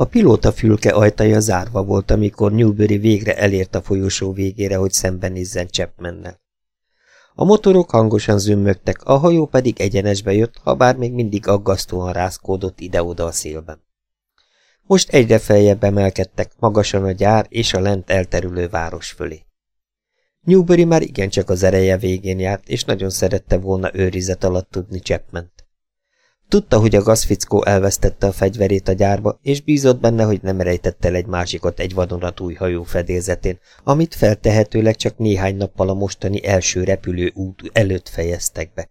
A pilóta fülke ajtaja zárva volt, amikor Newbury végre elért a folyosó végére, hogy szembenézzen Chapmannel. A motorok hangosan zümmögtek, a hajó pedig egyenesbe jött, ha bár még mindig aggasztóan rázkódott ide-oda a szélben. Most egyre feljebb emelkedtek, magasan a gyár és a lent elterülő város fölé. Newbury már igencsak az ereje végén járt, és nagyon szerette volna őrizet alatt tudni Chapman-t. Tudta, hogy a gazfickó elvesztette a fegyverét a gyárba, és bízott benne, hogy nem rejtett el egy másikat egy vadonatúj hajó fedélzetén, amit feltehetőleg csak néhány nappal a mostani első repülő út előtt fejeztek be.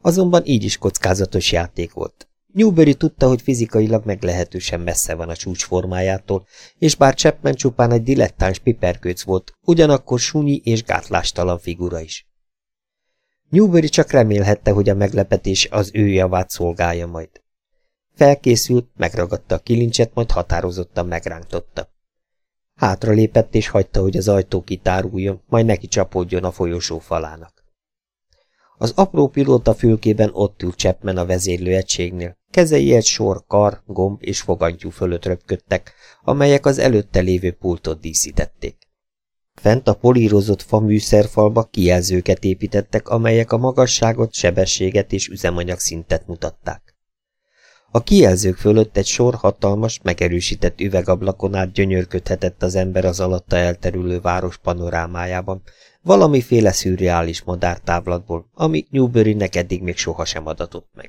Azonban így is kockázatos játék volt. Newbury tudta, hogy fizikailag meglehetősen messze van a csúcsformájától, és bár Chapman csupán egy dilettáns piperkőc volt, ugyanakkor sunyi és gátlástalan figura is. Newbury csak remélhette, hogy a meglepetés az ő javát szolgálja majd. Felkészült, megragadta a kilincset, majd határozottan megrántotta. Hátra lépett és hagyta, hogy az ajtó kitáruljon, majd neki csapódjon a folyosó falának. Az apró pilóta fülkében ott ült Chapman a vezérlőegységnél. Kezei egy sor kar, gomb és fogantyú fölött röpködtek, amelyek az előtte lévő pultot díszítették. Fent a polírozott fa műszerfalba kijelzőket építettek, amelyek a magasságot, sebességet és üzemanyag szintet mutatták. A kijelzők fölött egy sor hatalmas, megerősített üvegablakon át gyönyörködhetett az ember az alatta elterülő város panorámájában, valamiféle szürreális madártávlatból, ami Newbury-nek eddig még sohasem adatott meg.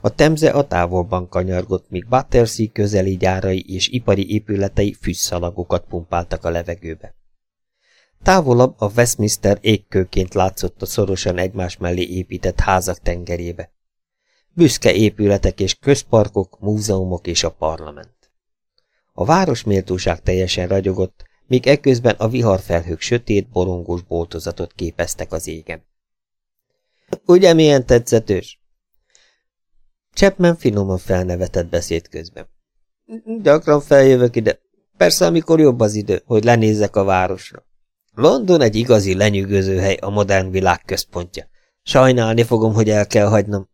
A temze a távolban kanyargott, míg Battersea közeli gyárai és ipari épületei fűszalagokat pumpáltak a levegőbe. Távolabb a Westminster égkőként látszott a szorosan egymás mellé épített házak tengerébe. Büszke épületek és közparkok, múzeumok és a parlament. A város méltóság teljesen ragyogott, míg ekközben a viharfelhők sötét, borongós boltozatot képeztek az égen. Ugye milyen tetszetős? Chapman finoman felnevetett beszéd közben. Gyakran feljövök ide. Persze, amikor jobb az idő, hogy lenézzek a városra. London egy igazi lenyűgöző hely a modern világ központja. Sajnálni fogom, hogy el kell hagynom.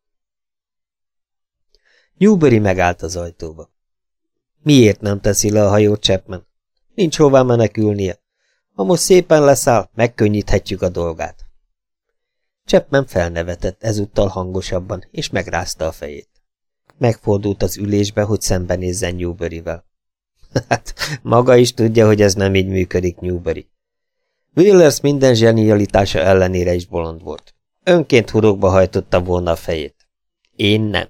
Newbury megállt az ajtóba. Miért nem teszi le a hajót Chapman? Nincs hová menekülnie. Ha most szépen leszáll, megkönnyíthetjük a dolgát. Chapman felnevetett ezúttal hangosabban, és megrázta a fejét. Megfordult az ülésbe, hogy szembenézzen Newbury-vel. Hát, maga is tudja, hogy ez nem így működik, Newbury. Willers minden zsenialitása ellenére is bolond volt. Önként hurokba hajtotta volna a fejét. Én nem.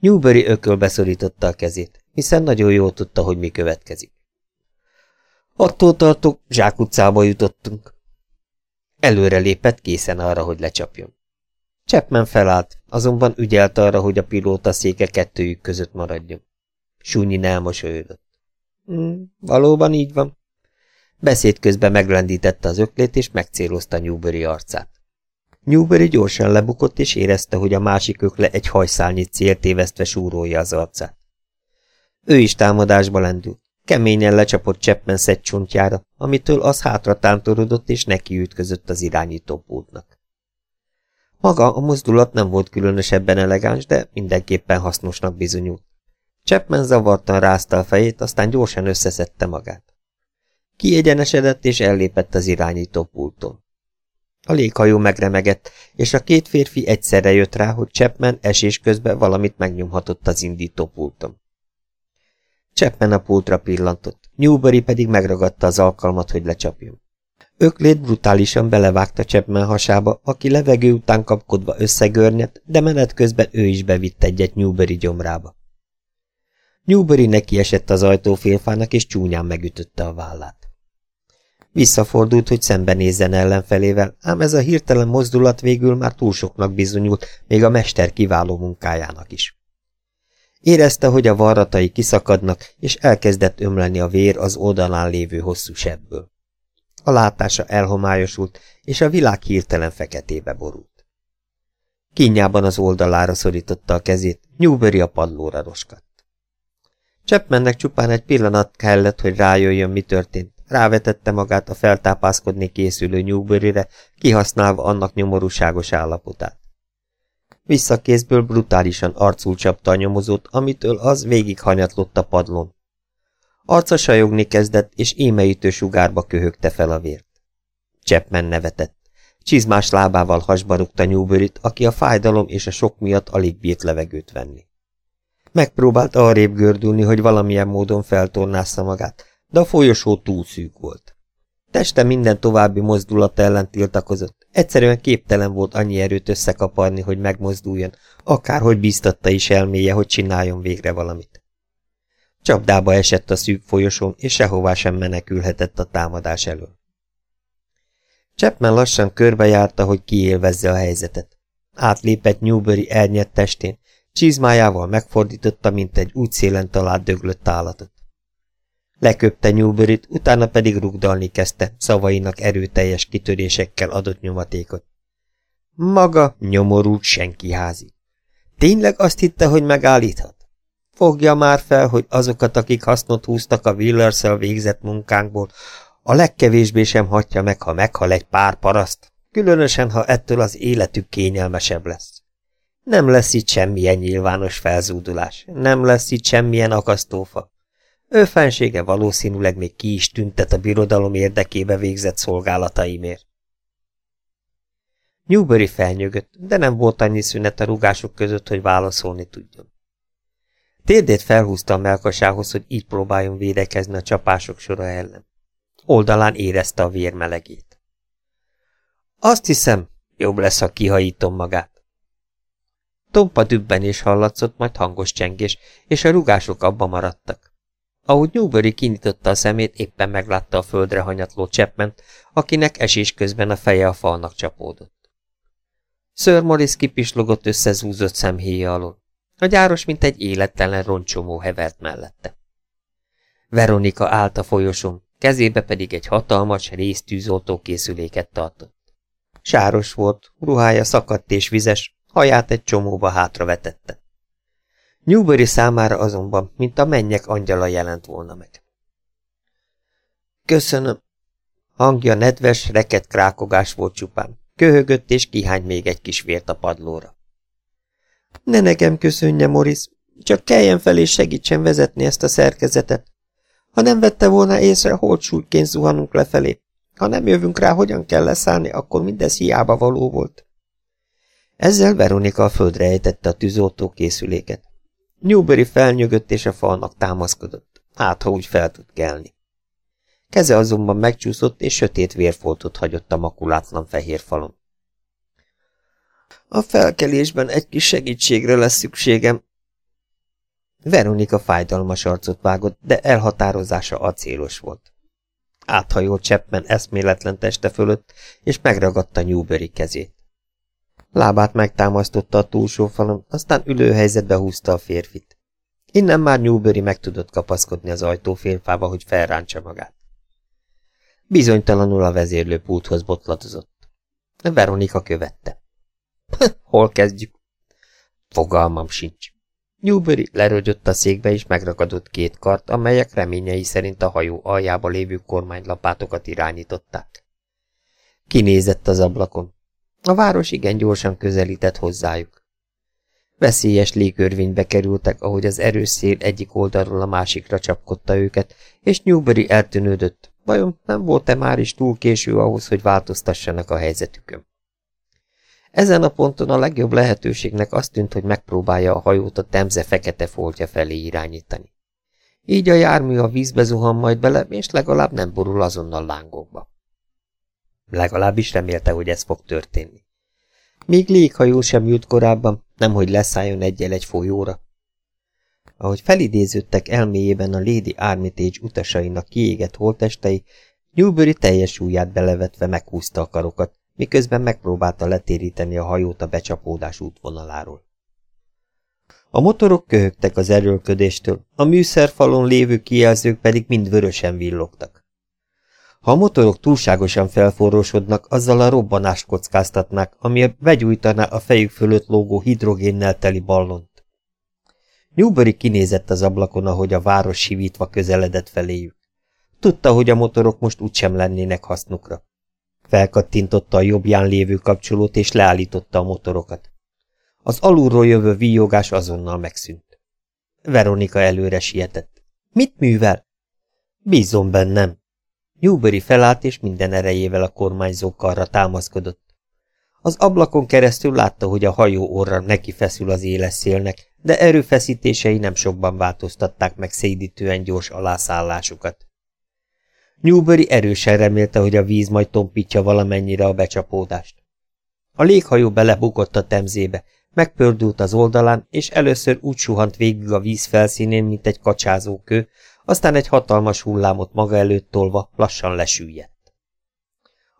Newbury ökölbe szorította a kezét, hiszen nagyon jól tudta, hogy mi következik. Attól tartok, zsákutcába jutottunk. Előre lépett készen arra, hogy lecsapjon. Chapman felállt, azonban ügyelt arra, hogy a pilóta széke kettőjük között maradjon. Súnyi elmosolyodott. Mm, valóban így van. Beszéd közben meglendítette az öklét, és megcélozta Newbury arcát. Newbury gyorsan lebukott, és érezte, hogy a másik ökle egy hajszálnyi célt tévesztve súrolja az arcát. Ő is támadásba lendült. Keményen lecsapott Chapman szegcsontjára, amitől az hátra tántorodott, és neki ütközött az irányítópultnak. Maga a mozdulat nem volt különösebben elegáns, de mindenképpen hasznosnak bizonyult. Chapman zavartan rázta a fejét, aztán gyorsan összeszedte magát. Kiegyenesedett és ellépett az irányító pulton. A léghajó megremegett, és a két férfi egyszerre jött rá, hogy Chapman esés közben valamit megnyomhatott az indító pulton. Chapman a pultra pillantott, Newbury pedig megragadta az alkalmat, hogy lecsapjon. Öklét brutálisan belevágta Chapman hasába, aki levegő után kapkodva összegörnyet, de menet közben ő is bevitt egyet Newbury gyomrába. Newbury neki esett az ajtófélfának, és csúnyán megütötte a vállát. Visszafordult, hogy szembenézzen ellenfelével, ám ez a hirtelen mozdulat végül már túl soknak bizonyult, még a mester kiváló munkájának is. Érezte, hogy a varratai kiszakadnak, és elkezdett ömleni a vér az oldalán lévő hosszú sebből. A látása elhomályosult, és a világ hirtelen feketébe borult. Kínjában az oldalára szorította a kezét, Newbury a padlóra roskadt. Chapmannek csupán egy pillanat kellett, hogy rájöjjön, mi történt, Rávetette magát a feltápászkodni készülő Newbury-re, kihasználva annak nyomorúságos állapotát. Visszakézből brutálisan arcul csapta a nyomozót, amitől az végighanyatlott a padlón. Arca sajogni kezdett, és émeítő sugárba köhögte fel a vért. Chapman nevetett. Csizmás lábával hasba rúgta Newbury-t, aki a fájdalom és a sok miatt alig bírt levegőt venni. Megpróbálta arrébb gördülni, hogy valamilyen módon feltornásza magát, de a folyosó túl szűk volt. Teste minden további mozdulat ellen tiltakozott, egyszerűen képtelen volt annyi erőt összekaparni, hogy megmozduljon, akárhogy bíztatta is elméje, hogy csináljon végre valamit. Csapdába esett a szűk folyosón, és sehová sem menekülhetett a támadás elől. Chapman lassan körbejárta, hogy kiélvezze a helyzetet. Átlépett Newbury elnyett testén, csizmájával megfordította, mint egy úgy szélen talált döglött állatot. Leköpte newbury utána pedig rugdalni kezdte, szavainak erőteljes kitörésekkel adott nyomatékot. Maga nyomorult senki házi. Tényleg azt hitte, hogy megállíthat? Fogja már fel, hogy azokat, akik hasznot húztak a willers végzett munkánkból, a legkevésbé sem hagyja meg, ha meghal egy pár paraszt, különösen, ha ettől az életük kényelmesebb lesz. Nem lesz itt semmilyen nyilvános felzúdulás, nem lesz itt semmilyen akasztófa. Ő fensége valószínűleg még ki is tüntet a birodalom érdekébe végzett szolgálataimért. Newbury felnyögött, de nem volt annyi szünet a rugások között, hogy válaszolni tudjon. Térdét felhúzta a melkasához, hogy így próbáljon védekezni a csapások sora ellen. Oldalán érezte a vér melegét. Azt hiszem, jobb lesz, ha kihajítom magát. Tompa is hallatszott, majd hangos csengés, és a rugások abba maradtak. Ahogy Newbury kinyitotta a szemét, éppen meglátta a földre hanyatló chapman akinek esés közben a feje a falnak csapódott. Sir Morris kipislogott összezúzott szemhéja alól. A gyáros, mint egy élettelen roncsomó hevert mellette. Veronika állt a folyosón, kezébe pedig egy hatalmas, résztűzoltó készüléket tartott. Sáros volt, ruhája szakadt és vizes, haját egy csomóba hátravetette. Newbury számára azonban, mint a mennyek angyala jelent volna meg. Köszönöm. Hangja nedves, reket krákogás volt csupán. Köhögött és kihány még egy kis vért a padlóra. Ne nekem köszönje, Morris, csak keljen fel és segítsen vezetni ezt a szerkezetet. Ha nem vette volna észre, holtsúlyként zuhanunk lefelé. Ha nem jövünk rá, hogyan kell leszállni, akkor mindez hiába való volt. Ezzel Veronika a földre ejtette a tűzoltó készüléket. Newbury felnyögött és a falnak támaszkodott, hát ha úgy fel tud kelni. Keze azonban megcsúszott, és sötét vérfoltot hagyott a makulátlan fehér falon. A felkelésben egy kis segítségre lesz szükségem. Veronika fájdalmas arcot vágott, de elhatározása acélos volt. Áthajolt Chapman eszméletlen teste fölött, és megragadta Newbury kezét. Lábát megtámasztotta a túlsó falon, aztán ülőhelyzetbe húzta a férfit. Innen már Newbury meg tudott kapaszkodni az ajtófélfába, hogy felráncsa magát. Bizonytalanul a vezérlőpulthoz botlatozott. Veronika követte. Hol kezdjük? Fogalmam sincs. Newbury lerögyött a székbe és megragadott két kart, amelyek reményei szerint a hajó aljába lévő kormánylapátokat irányították. Kinézett az ablakon. A város igen gyorsan közelített hozzájuk. Veszélyes légörvénybe kerültek, ahogy az erős szél egyik oldalról a másikra csapkodta őket, és Newbury eltűnődött. Vajon nem volt-e már is túl késő ahhoz, hogy változtassanak a helyzetükön? Ezen a ponton a legjobb lehetőségnek azt tűnt, hogy megpróbálja a hajót a temze fekete foltja felé irányítani. Így a jármű a vízbe zuhan majd bele, és legalább nem borul azonnal lángokba. Legalábbis remélte, hogy ez fog történni. Még léghajó sem jut korábban, nemhogy leszálljon egyel egy folyóra. Ahogy felidéződtek elméjében a Lady Armitage utasainak kiégett holtestei, Newbury teljes súlyát belevetve meghúzta a karokat, miközben megpróbálta letéríteni a hajót a becsapódás útvonaláról. A motorok köhögtek az erőlködéstől, a műszerfalon lévő kijelzők pedig mind vörösen villogtak. Ha a motorok túlságosan felforrósodnak, azzal a robbanást kockáztatnák, ami begyújtaná a fejük fölött lógó hidrogénnel teli ballont. Newbury kinézett az ablakon, ahogy a város sivítva közeledett feléjük. Tudta, hogy a motorok most úgysem lennének hasznukra. Felkattintotta a jobbján lévő kapcsolót, és leállította a motorokat. Az alulról jövő víjogás azonnal megszűnt. Veronika előre sietett. Mit művel? Bízom bennem. Newbury felállt, és minden erejével a kormányzó karra támaszkodott. Az ablakon keresztül látta, hogy a hajó orra neki feszül az éles szélnek, de erőfeszítései nem sokban változtatták meg szédítően gyors alászállásukat. Newbury erősen remélte, hogy a víz majd tompítja valamennyire a becsapódást. A léghajó belebukott a temzébe, megpördült az oldalán, és először úgy suhant végig a víz felszínén, mint egy kacsázó kő, aztán egy hatalmas hullámot maga előtt tolva lassan lesüllyedt.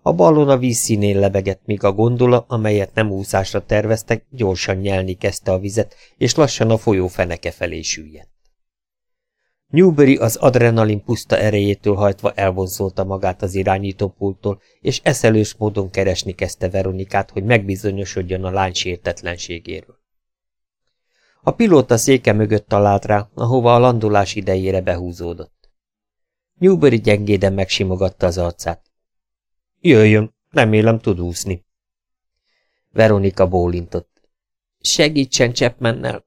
A ballon a víz színén lebegett, míg a gondola, amelyet nem úszásra terveztek, gyorsan nyelni kezdte a vizet, és lassan a folyó feneke felé süllyedt. Newbury az adrenalin puszta erejétől hajtva elvonzolta magát az irányítópulttól, és eszelős módon keresni kezdte Veronikát, hogy megbizonyosodjon a lány sértetlenségéről. A pilóta széke mögött talált rá, ahova a landolás idejére behúzódott. Newbury gyengéden megsimogatta az arcát. Jöjjön, remélem tud úszni. Veronika bólintott. Segítsen Chapmannel!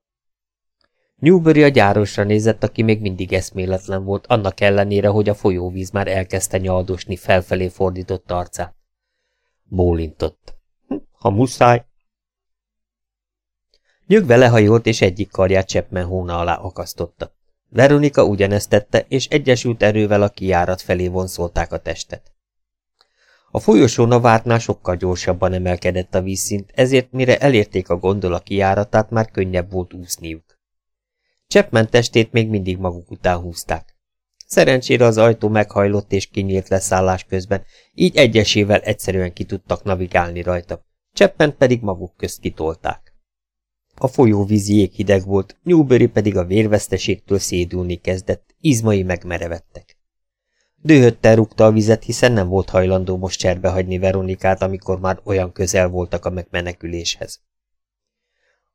Newbury a gyárosra nézett, aki még mindig eszméletlen volt, annak ellenére, hogy a folyóvíz már elkezdte nyaldosni felfelé fordított arcát. Bólintott. Hm, ha muszáj. Nyögve lehajolt, és egyik karját Chapman hóna alá akasztotta. Veronika ugyanezt tette, és egyesült erővel a kiárat felé vonszolták a testet. A folyosón a vártnál sokkal gyorsabban emelkedett a vízszint, ezért mire elérték a gondola kiáratát, már könnyebb volt úszniuk. Chapman testét még mindig maguk után húzták. Szerencsére az ajtó meghajlott és kinyílt leszállás közben, így egyesével egyszerűen ki tudtak navigálni rajta. Chapman pedig maguk közt kitolták. A folyóvízi jéghideg volt, Newbury pedig a vérveszteségtől szédülni kezdett, izmai megmerevettek. Dühöttel rúgta a vizet, hiszen nem volt hajlandó most cserbe Veronikát, amikor már olyan közel voltak a megmeneküléshez.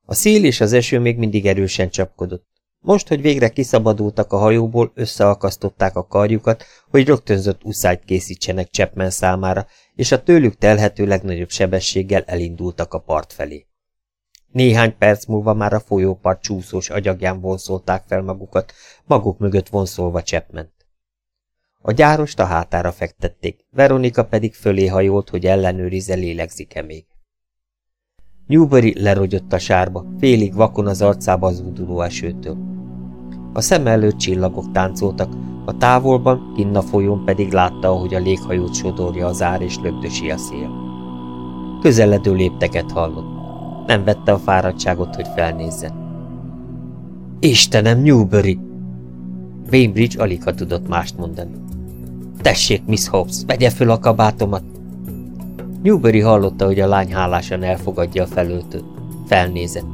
A szél és az eső még mindig erősen csapkodott. Most, hogy végre kiszabadultak a hajóból, összeakasztották a karjukat, hogy rögtönzött uszájt készítsenek Chapman számára, és a tőlük telhető legnagyobb sebességgel elindultak a part felé. Néhány perc múlva már a folyópart csúszós agyagján vonszolták fel magukat, maguk mögött vonszolva Chapman. A gyárost a hátára fektették, Veronika pedig fölé hajolt, hogy ellenőrizze lélegzik-e még. Newbury lerogyott a sárba, félig vakon az arcába az úduló esőtől. A szem előtt csillagok táncoltak, a távolban, kinn a folyón pedig látta, ahogy a léghajót sodorja az ár és lögdösi a szél. Közeledő lépteket hallott. Nem vette a fáradtságot, hogy felnézzen. Istenem, Newbury! Bainbridge alig ha tudott mást mondani. Tessék, Miss Hobbs, vegye föl a kabátomat! Newbury hallotta, hogy a lány hálásan elfogadja a felöltőt. Felnézett.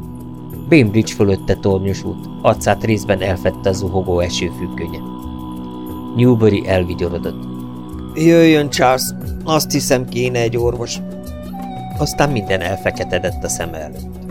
Bainbridge fölötte tornyosult, arcát részben elfette a zuhogó esőfüggönye. Newbury elvigyorodott. Jöjjön, Charles, azt hiszem kéne egy orvos. Aztán minden elfeketedett a szem előtt.